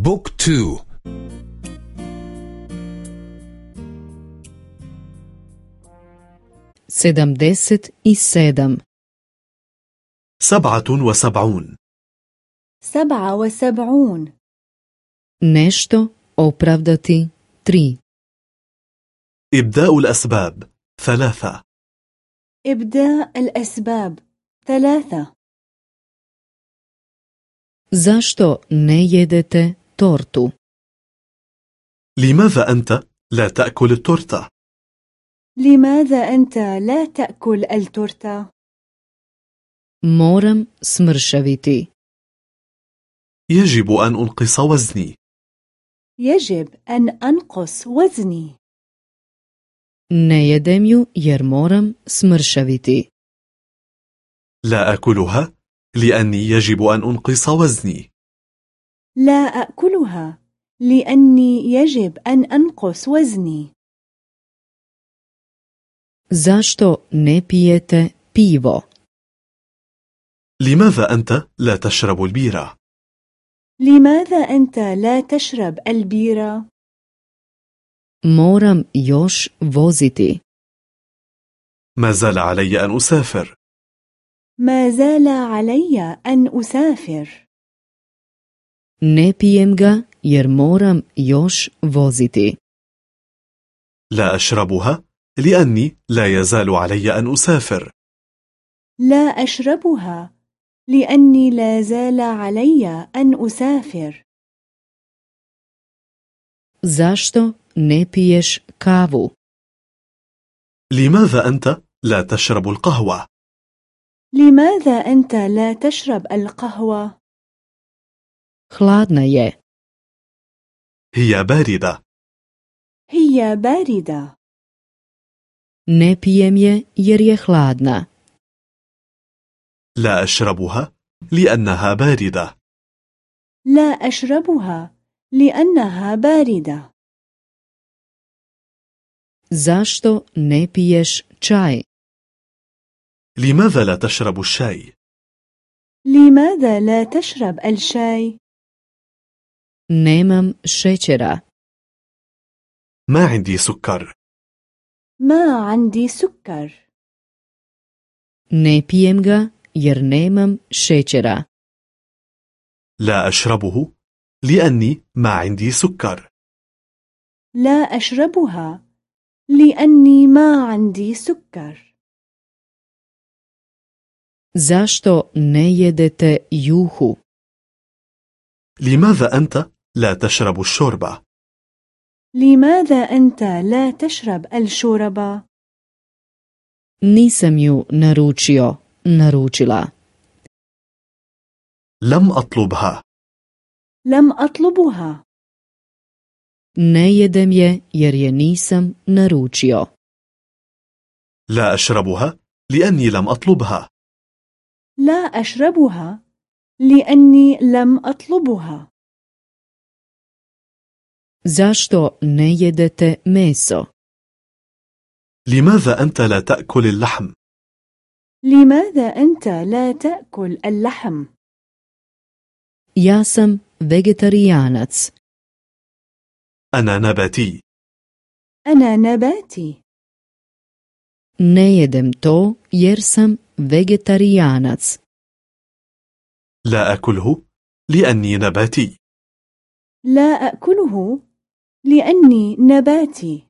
بوك تو sedamdeset i sedam سبعة وسبعون. سبعة وسبعون. nešto opravdati tri إبداء الأسباب ثلاثة. إبداء الأسباب ثلاثة. Zašto ne jedete tortu لماذا أنت لا تأكل التورتة؟ لماذا أنت لا تأكل التورتة؟ moram smršaviti يجب أن أنقص وزني. يجب أن أنقص وزني. ne jedem ju jer moram smršaviti لا أكلها لأني يجب أن أنقص وزني. لا أكلها لأني يجب أن أنقص وزني. Zašto ne pijete pivo? لماذا أنت لا تشرب البيرة؟ لماذا أنت لا تشرب البيرة؟ moram još voziti. ما زال علي أن أسافر. ما زال علي أن أسافر. Ne pijem ga jer moram još voziti لا أشربها لأني لا يزال علي أن أسافر لا أشربها لأني لا زال علي أن أسافر zašto ne piješ kavu لماذا أنت لا تشرب القهوة؟ لماذا أنت لا تشرب القهوة؟ Hladna je. هي باردة. هي باردة. Ne pijem je jer je hladna. لا أشربها لأنها باردة. لا أشربها لأنها باردة. Zašto ne piješ čaj? لماذا لا تشرب الشاي؟ لماذا لا تشرب الشاي؟ Nemam šećera. ما عندي سكر. ما عندي سكر. Ne pijem ga jer nemam šećera. لا أشربه لأني ما عندي سكر. لا أشربها لأني ما عندي سكر. Zašto ne jedete juhu? لماذا أنت لا تشرب الشوربة؟ لماذا أنت لا تشرب الشوربة؟ nisam ju naručio naručila لم أطلبها. لم أطلبها. ne jedem je jer je nisam naručio لا أشربها لأني لم أطلبها. لا أشربها لأني لم أطلبها. Zašto ne jedete meso? لماذا أنت لا تأكل اللحم؟ لماذا أنت لا تأكل اللحم؟ ja sam vegetarijanac أنا نباتي. أنا نباتي. Ne jedem to jer sam vegetarijanac لا أكله لأني نباتي. لا أكله لأني نباتي.